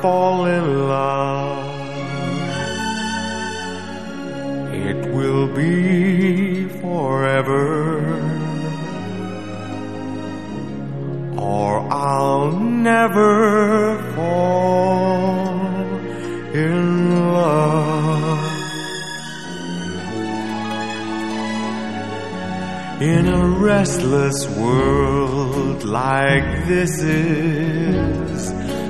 fall in love, it will be forever. Or I'll never fall in love. In a restless world like this is,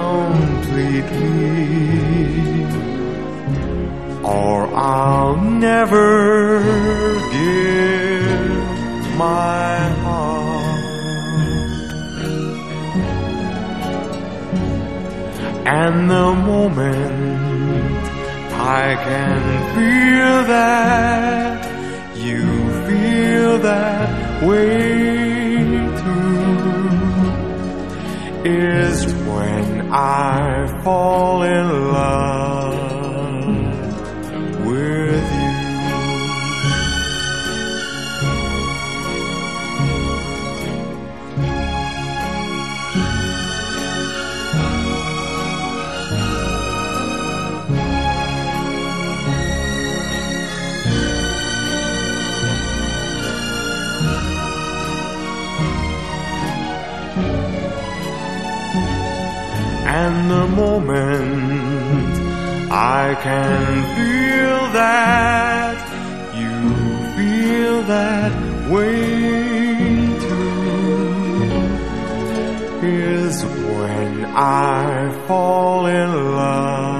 completely, or I'll never give my heart. And the moment I can feel that you feel that way too is when I fall And the moment I can feel that you feel that way too is when I fall in love